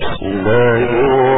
بسم الله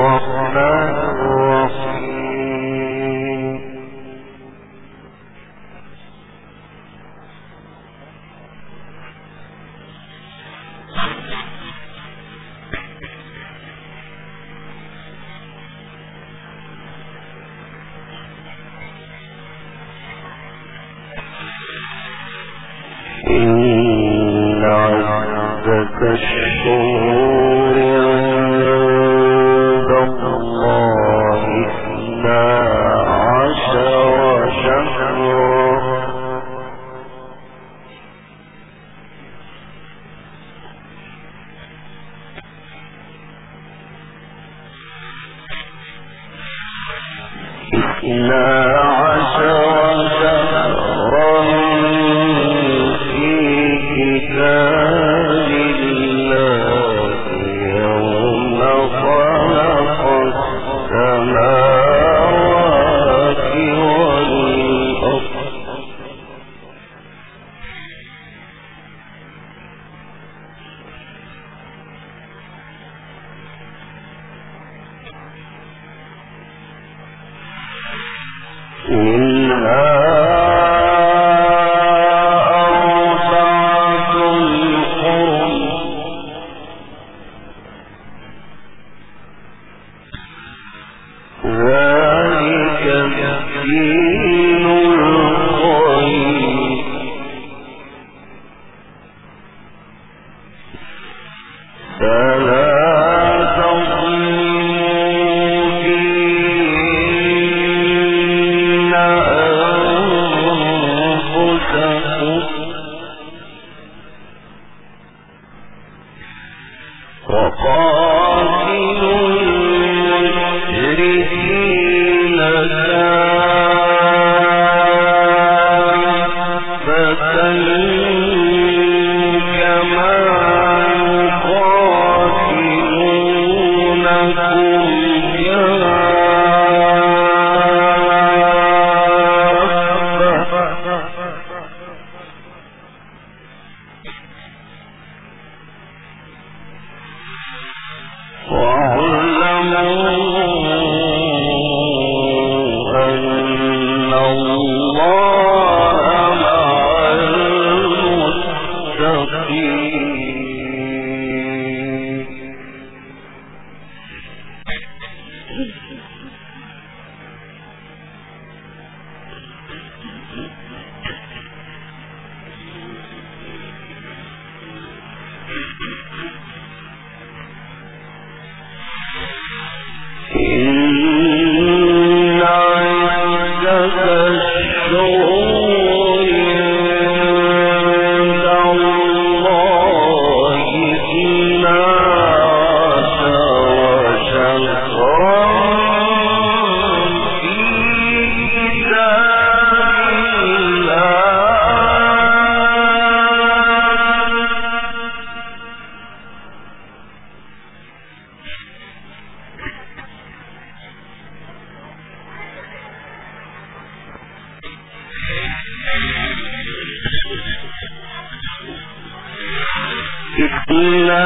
إثنا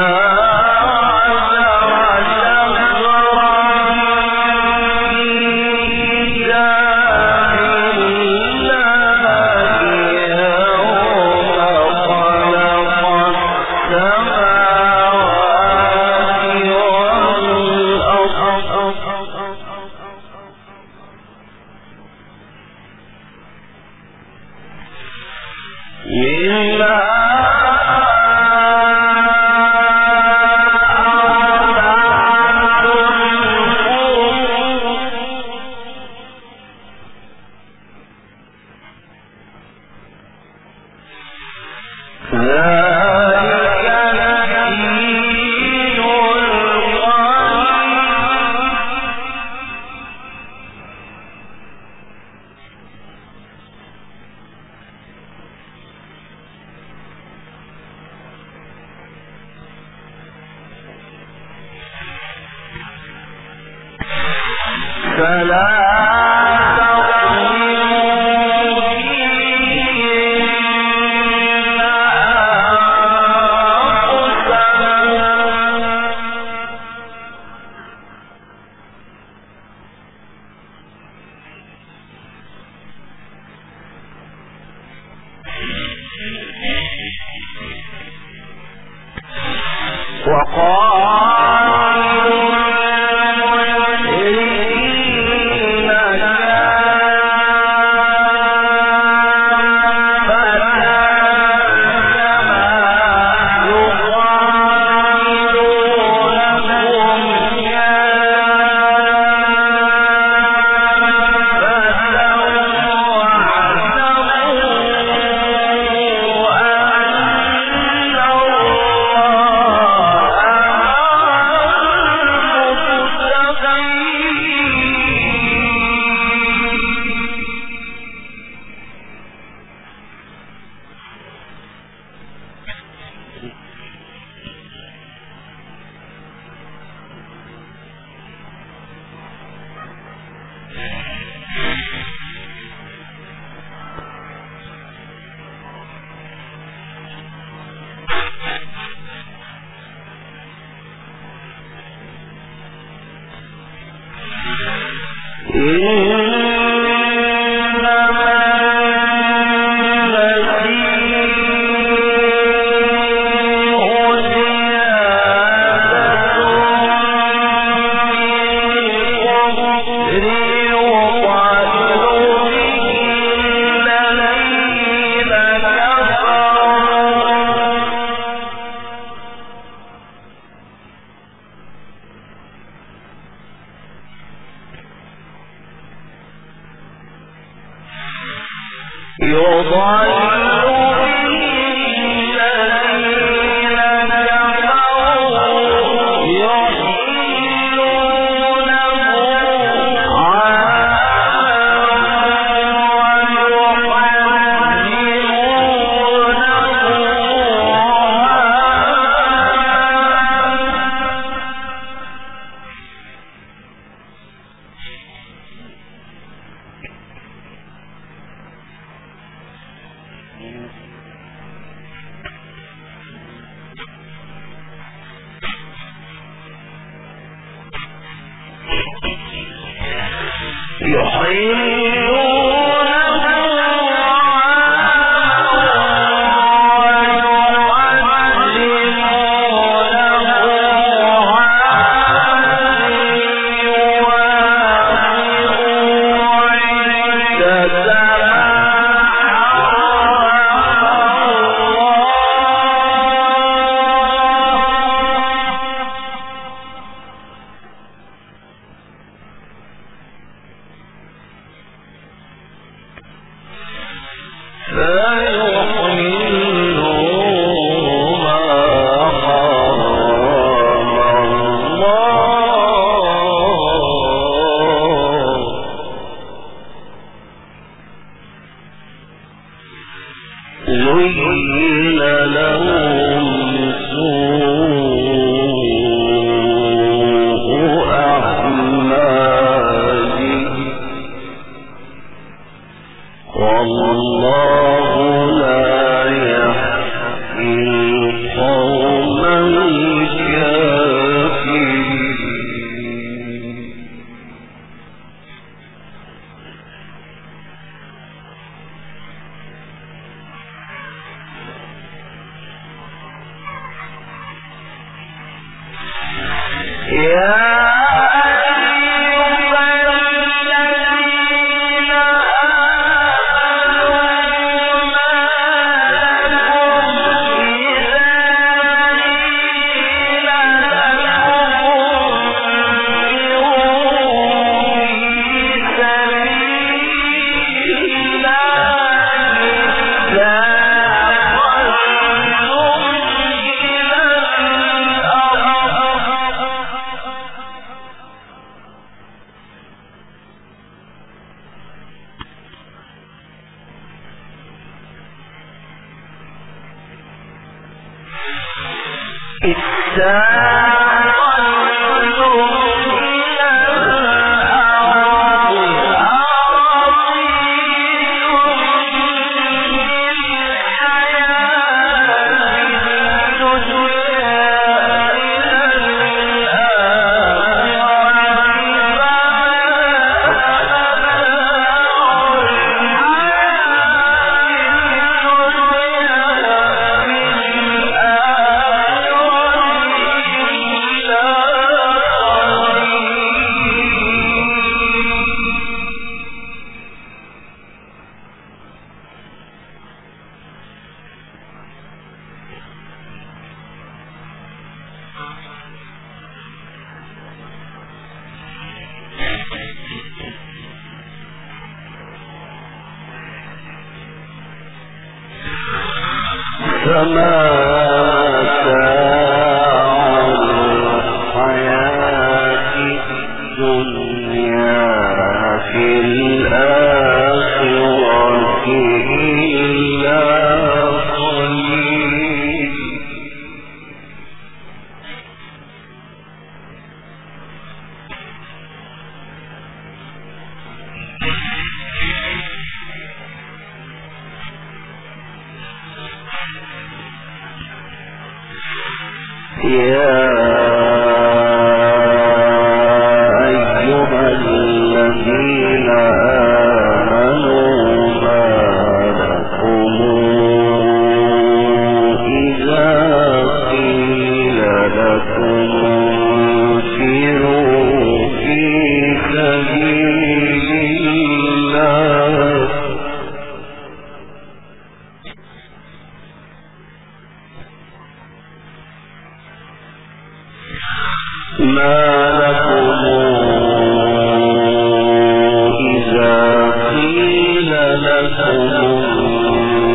فلا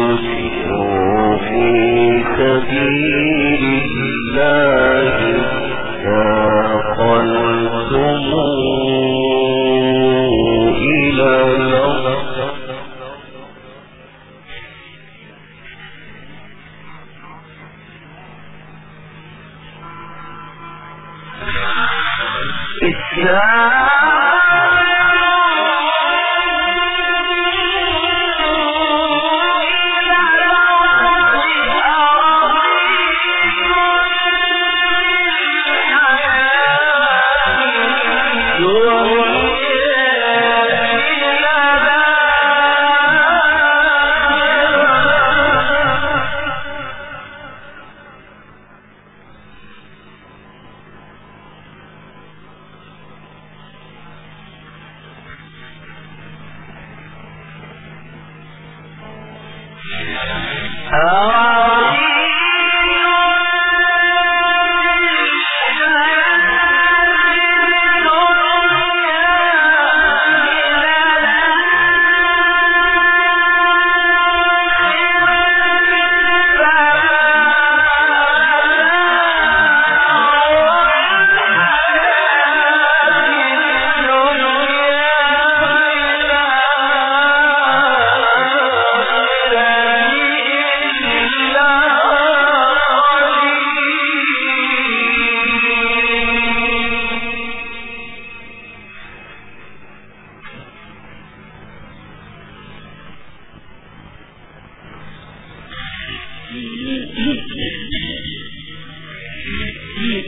لتنفروا في سبيل الله Oh,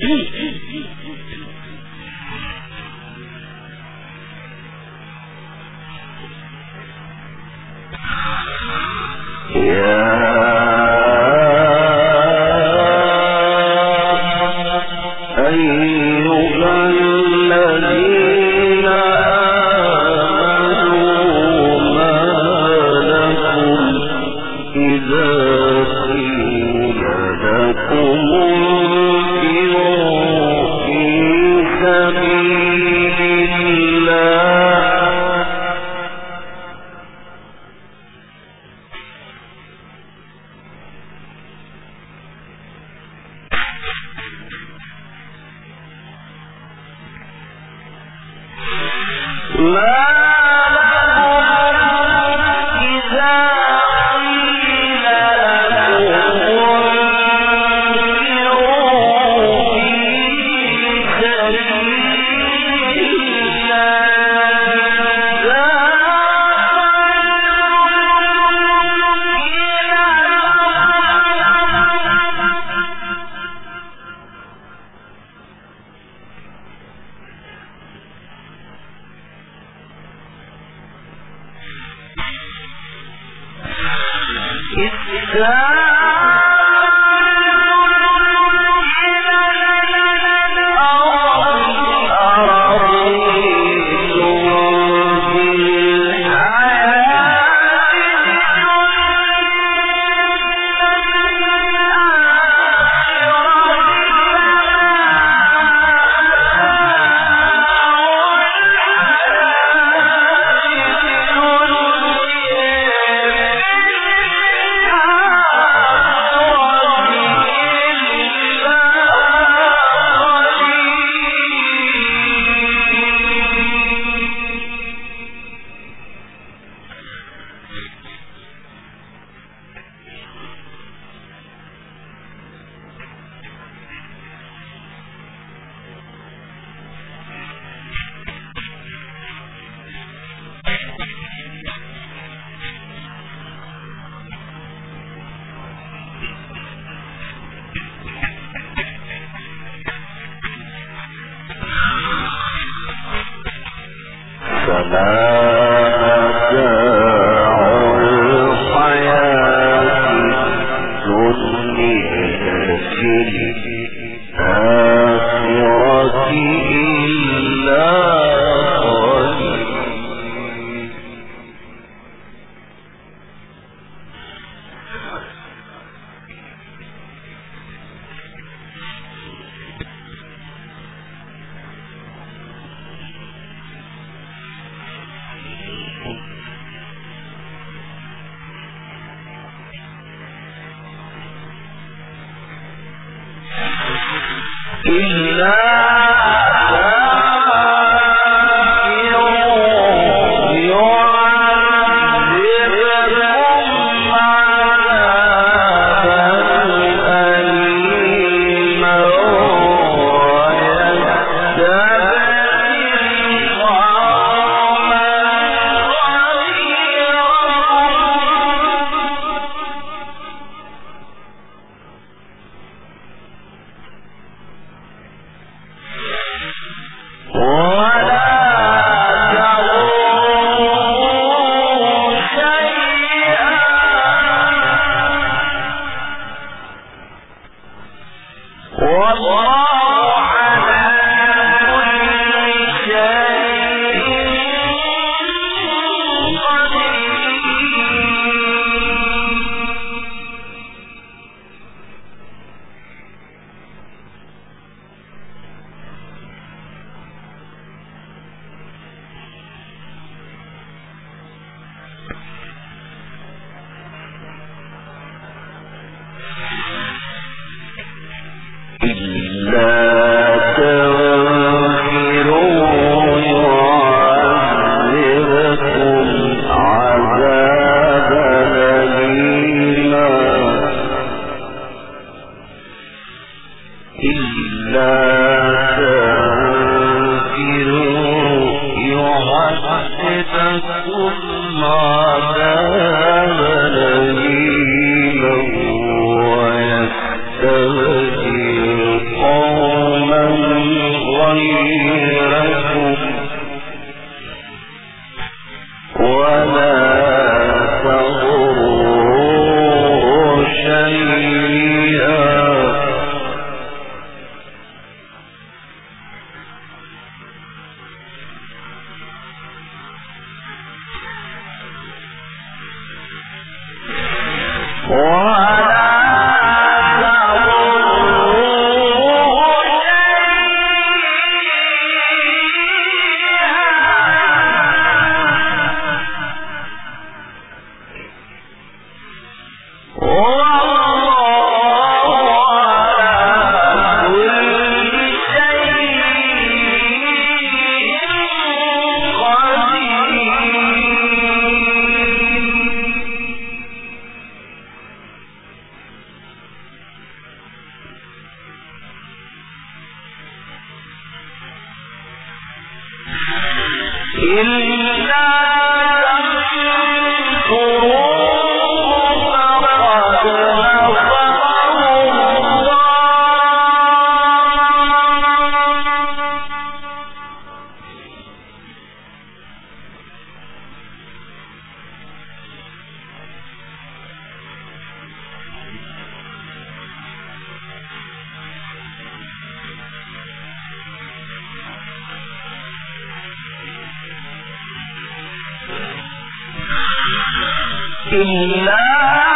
be. جی جی جی قال الله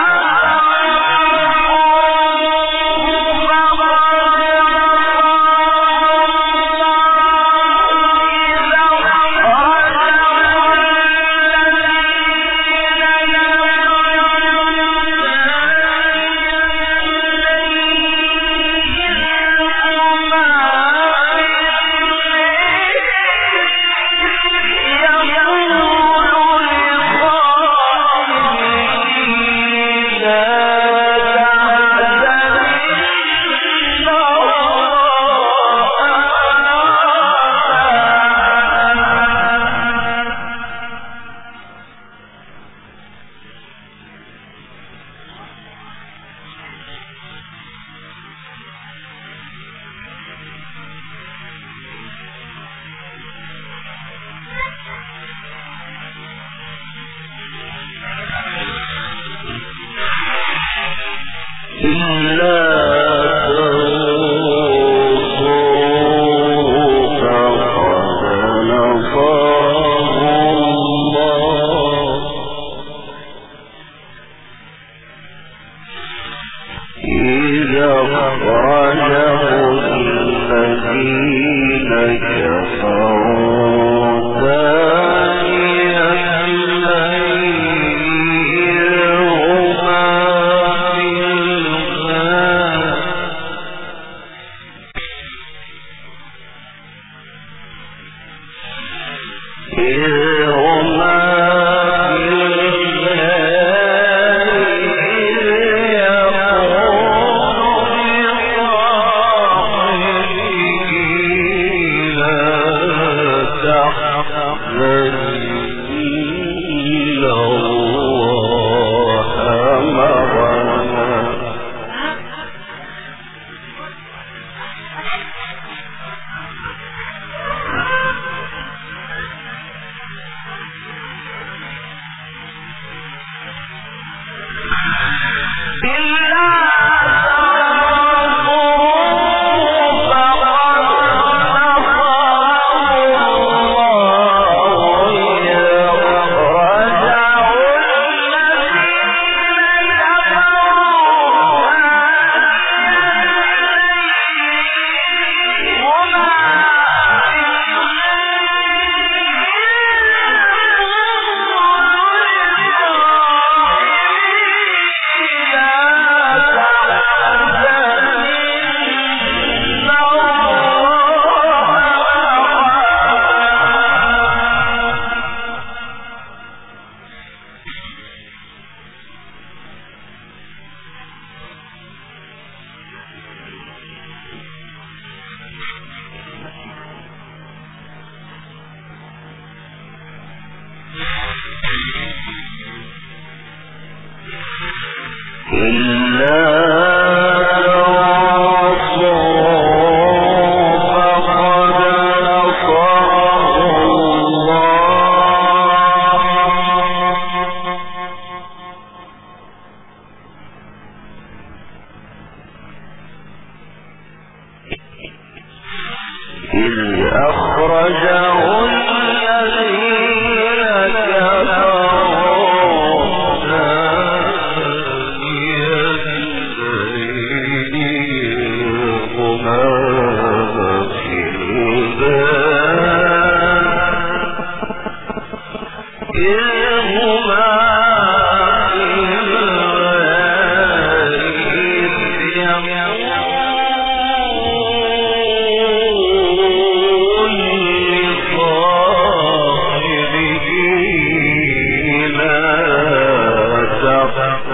of them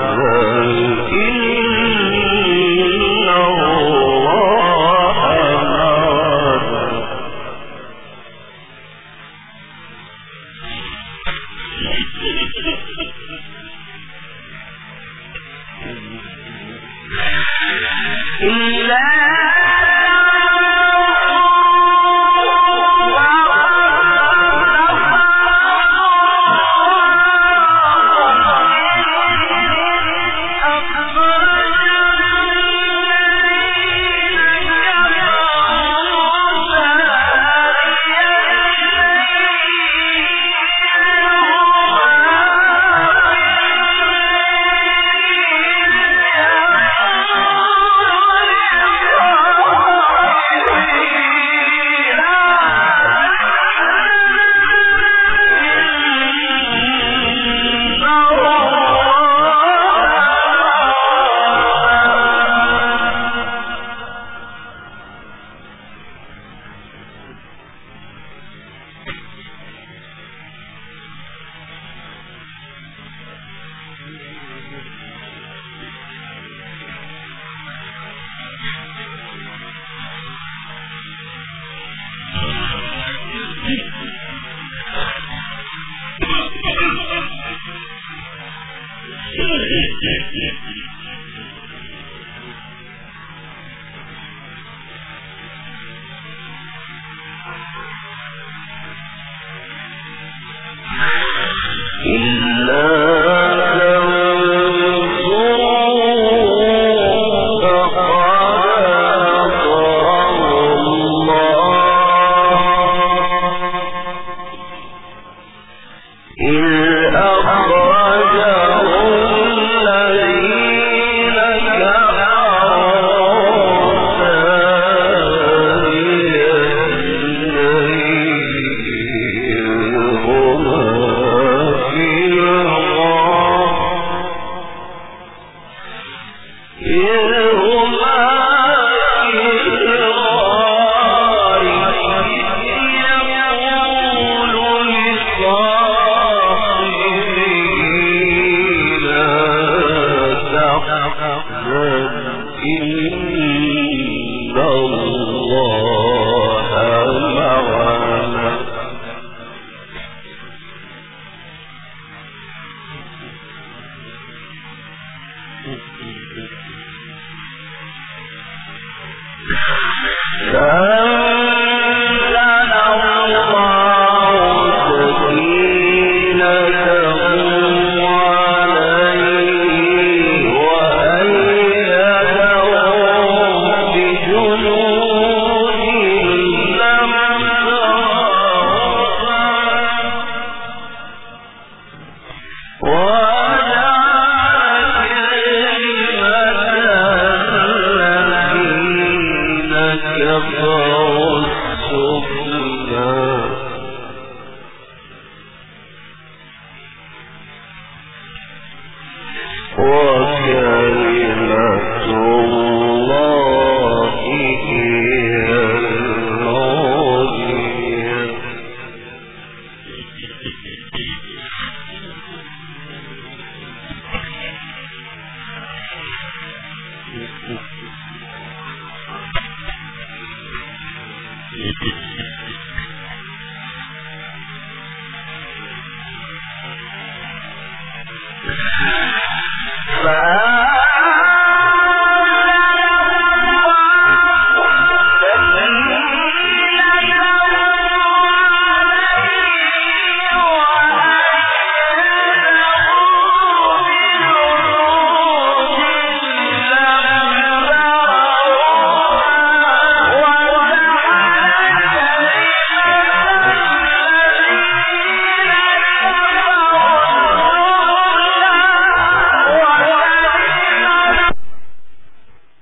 وَ